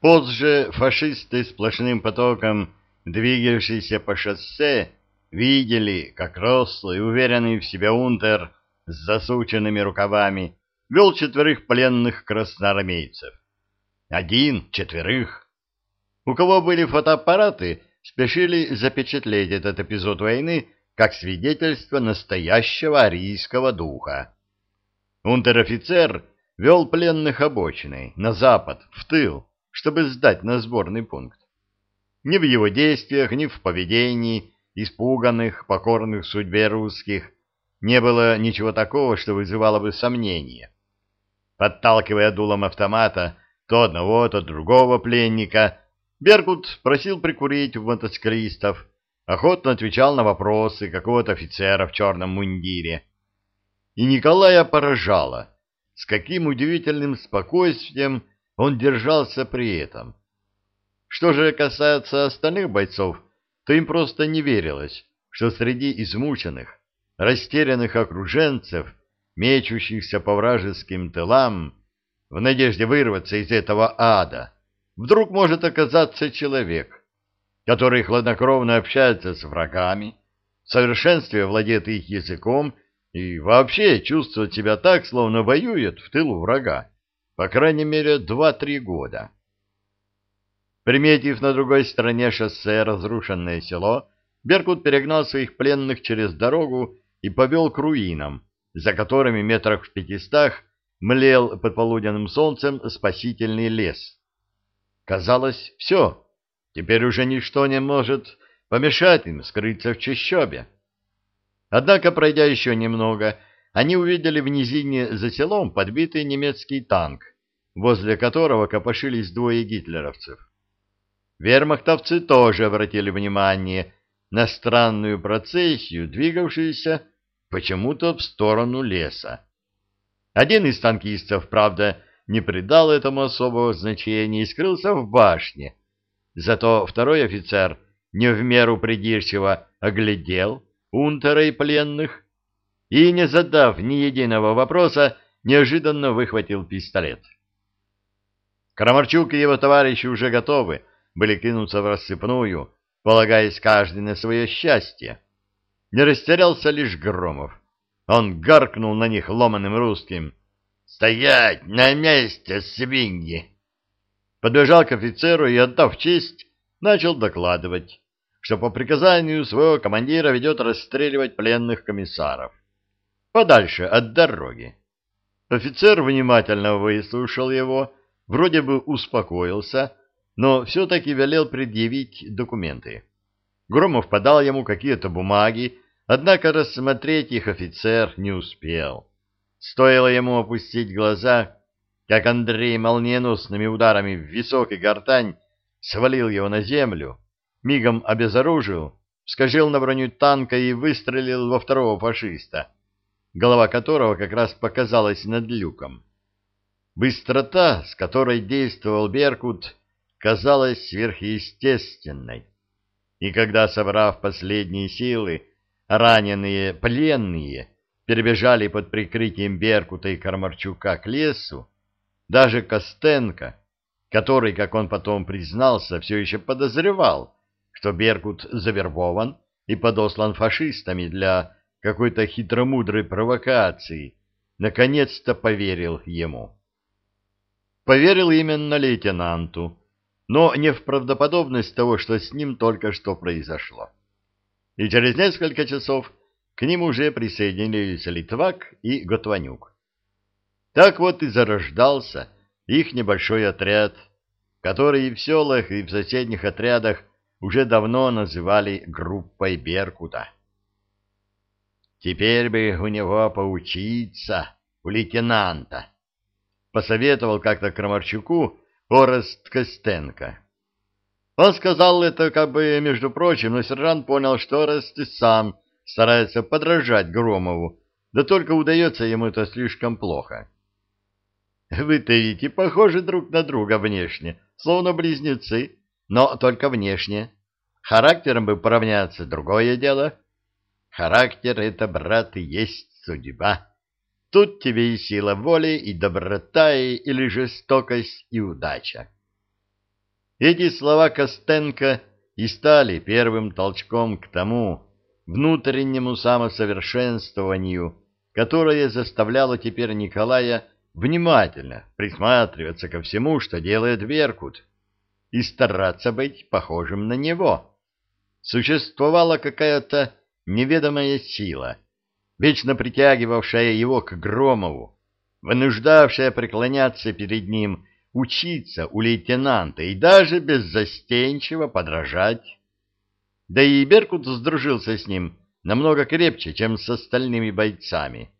Позже фашисты сплошным потоком, двигавшиеся по шоссе, видели, как рослый, уверенный в себе унтер с засученными рукавами вел четверых пленных красноармейцев. Один четверых. У кого были фотоаппараты, спешили запечатлеть этот эпизод войны как свидетельство настоящего арийского духа. Унтер-офицер вел пленных обочиной, на запад, в тыл, чтобы сдать на сборный пункт. Ни в его действиях, ни в поведении испуганных, покорных судьбе русских не было ничего такого, что вызывало бы сомнения. Подталкивая дулом автомата то одного, то другого пленника, Беркут просил прикурить в мотоциклистов, охотно отвечал на вопросы какого-то офицера в черном мундире. И Николая поражало, с каким удивительным спокойствием он держался при этом. Что же касается остальных бойцов, то им просто не верилось, что среди измученных, растерянных окруженцев, мечущихся по вражеским тылам, в надежде вырваться из этого ада, вдруг может оказаться человек, который хладнокровно общается с врагами, в совершенстве владеет их языком и вообще чувствует себя так, словно воюет в тылу врага, по крайней мере, два-три года. Приметив на другой стороне шоссе разрушенное село, Беркут перегнал своих пленных через дорогу и повел к руинам, за которыми метрах в пятистах млел под полуденным солнцем спасительный лес. Казалось, все, теперь уже ничто не может помешать им скрыться в чащобе. Однако, пройдя еще немного, они увидели в низине за селом подбитый немецкий танк, возле которого копошились двое гитлеровцев. Вермахтовцы тоже обратили внимание на странную процессию, двигавшуюся почему-то в сторону леса. Один из танкистов, правда, не придал этому особого значения и скрылся в башне. Зато второй офицер, не в меру придирчиво, оглядел унтера и пленных и, не задав ни единого вопроса, неожиданно выхватил пистолет. Крамарчук и его товарищи уже готовы были кинуться в рассыпную, полагаясь каждый на свое счастье. Не растерялся лишь Громов. Он гаркнул на них ломаным русским. «Стоять! На месте, свиньи!» Подбежал к офицеру и, отдав честь, начал докладывать, что по приказанию своего командира ведет расстреливать пленных комиссаров. Подальше от дороги. Офицер внимательно выслушал его, вроде бы успокоился, но все-таки велел предъявить документы. Громов подал ему какие-то бумаги, однако рассмотреть их офицер не успел. Стоило ему опустить глаза, как Андрей молниеносными ударами в висок и гортань свалил его на землю, мигом обезоружил, скажил на броню танка и выстрелил во второго фашиста, голова которого как раз показалась над люком. Быстрота, с которой действовал Беркут, казалась сверхъестественной. И когда, собрав последние силы, раненые пленные перебежали под прикрытием Беркута и Кармарчука к лесу, даже Костенко, который, как он потом признался, все еще подозревал, что Беркут завербован и подослан фашистами для какой-то хитромудрой провокации, наконец-то поверил ему. Поверил именно лейтенанту, но не в правдоподобность того, что с ним только что произошло. И через несколько часов к ним уже присоединились Литвак и Готванюк. Так вот и зарождался их небольшой отряд, который и в селах, и в соседних отрядах уже давно называли группой Беркута. «Теперь бы у него поучиться, у лейтенанта», — посоветовал как-то Крамарчуку Орест Костенко. Он сказал это как бы между прочим, но сержант понял, что Орест и сам старается подражать Громову, да только удается ему это слишком плохо. Вы-то ведь похожи друг на друга внешне, словно близнецы, но только внешне. Характером бы поравняться другое дело. Характер — это, брат, и есть судьба. Тут тебе и сила воли, и доброта, и, или жестокость, и удача. Эти слова Костенко и стали первым толчком к тому внутреннему самосовершенствованию, которое заставляло теперь Николая внимательно присматриваться ко всему, что делает Беркут, и стараться быть похожим на него. Существовала какая-то неведомая сила, вечно притягивавшая его к Громову, вынуждавшая преклоняться перед ним, учиться у лейтенанта и даже беззастенчиво подражать. Да и Беркут сдружился с ним намного крепче, чем с остальными бойцами.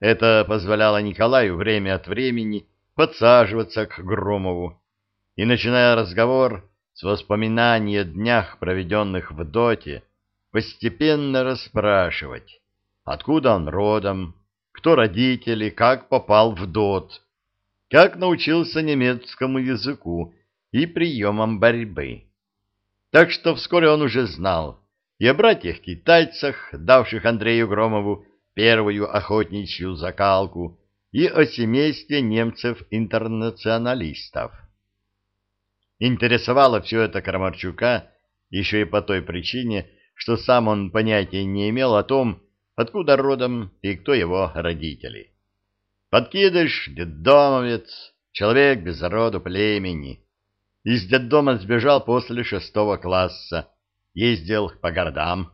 Это позволяло Николаю время от времени подсаживаться к Громову и, начиная разговор с воспоминаний о днях, проведенных в доте, постепенно расспрашивать, откуда он родом, кто родители, как попал в ДОТ, как научился немецкому языку и приемам борьбы. Так что вскоре он уже знал и о братьях-китайцах, давших Андрею Громову первую охотничью закалку, и о семействе немцев-интернационалистов. Интересовало все это Крамарчука еще и по той причине, что сам он понятия не имел о том, откуда родом и кто его родители. Подкидыш, детдомовец, человек без роду племени. Из детдома сбежал после шестого класса, ездил по городам,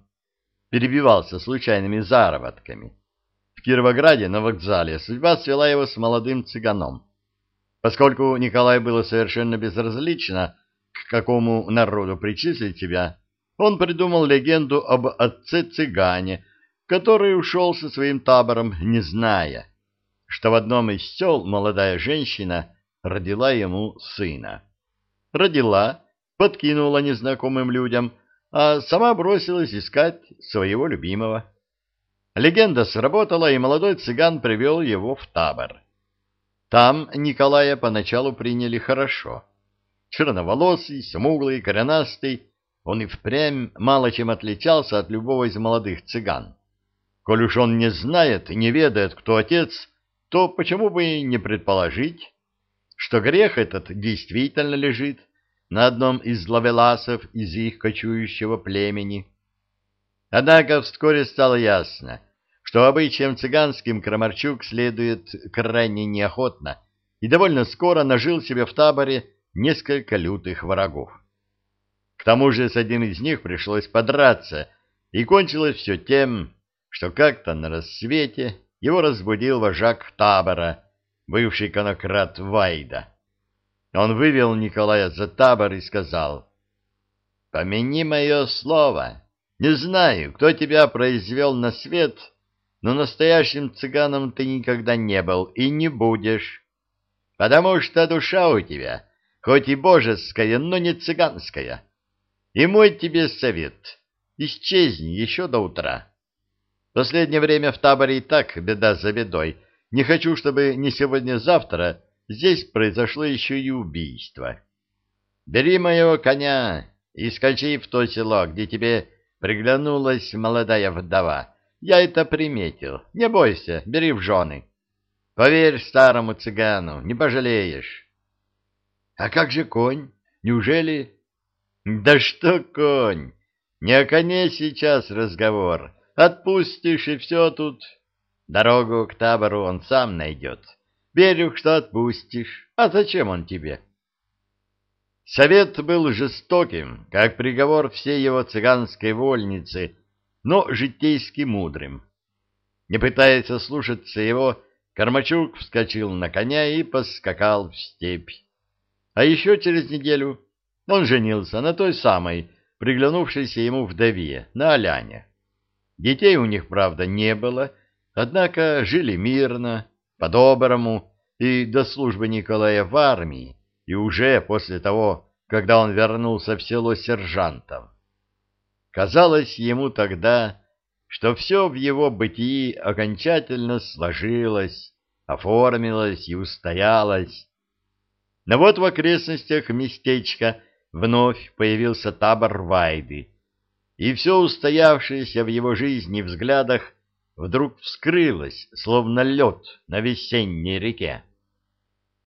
перебивался случайными заработками. В Кировограде на вокзале судьба свела его с молодым цыганом. Поскольку Николай было совершенно безразлично, к какому народу причислить себя, он придумал легенду об отце-цыгане, который ушел со своим табором, не зная, что в одном из сел молодая женщина родила ему сына. Родила, подкинула незнакомым людям, а сама бросилась искать своего любимого. Легенда сработала, и молодой цыган привел его в табор. Там Николая поначалу приняли хорошо. Черноволосый, смуглый, коренастый, он и впрямь мало чем отличался от любого из молодых цыган. Коль уж он не знает и не ведает, кто отец, то почему бы и не предположить, что грех этот действительно лежит на одном из лавеласов из их кочующего племени. Однако вскоре стало ясно, что обычаем цыганским Крамарчук следует крайне неохотно и довольно скоро нажил себе в таборе несколько лютых врагов. К тому же с одним из них пришлось подраться, и кончилось все тем, что как-то на рассвете его разбудил вожак табора, бывший конократ Вайда. Он вывел Николая за табор и сказал, «Помяни мое слово. Не знаю, кто тебя произвел на свет, но настоящим цыганом ты никогда не был и не будешь, потому что душа у тебя, хоть и божеская, но не цыганская. И мой тебе совет — исчезни еще до утра». Последнее время в таборе и так беда за бедой. Не хочу, чтобы не сегодня-завтра здесь произошло еще и убийство. Бери моего коня и скачи в то село, где тебе приглянулась молодая вдова. Я это приметил. Не бойся, бери в жены. Поверь старому цыгану, не пожалеешь. А как же конь? Неужели... Да что конь? Не о коне сейчас разговор. Отпустишь, и все тут. Дорогу к табору он сам найдет. Верю, что отпустишь. А зачем он тебе? Совет был жестоким, как приговор всей его цыганской вольницы, но житейски мудрым. Не пытаясь слушаться его, Кармачук вскочил на коня и поскакал в степь. А еще через неделю он женился на той самой, приглянувшейся ему вдове, на Аляне. Детей у них, правда, не было, однако жили мирно, по-доброму, и до службы Николая в армии, и уже после того, когда он вернулся в село сержантом. Казалось ему тогда, что все в его бытии окончательно сложилось, оформилось и устоялось. Но вот в окрестностях местечка вновь появился табор Вайды, и все устоявшееся в его жизни взглядах вдруг вскрылось, словно лед на весенней реке.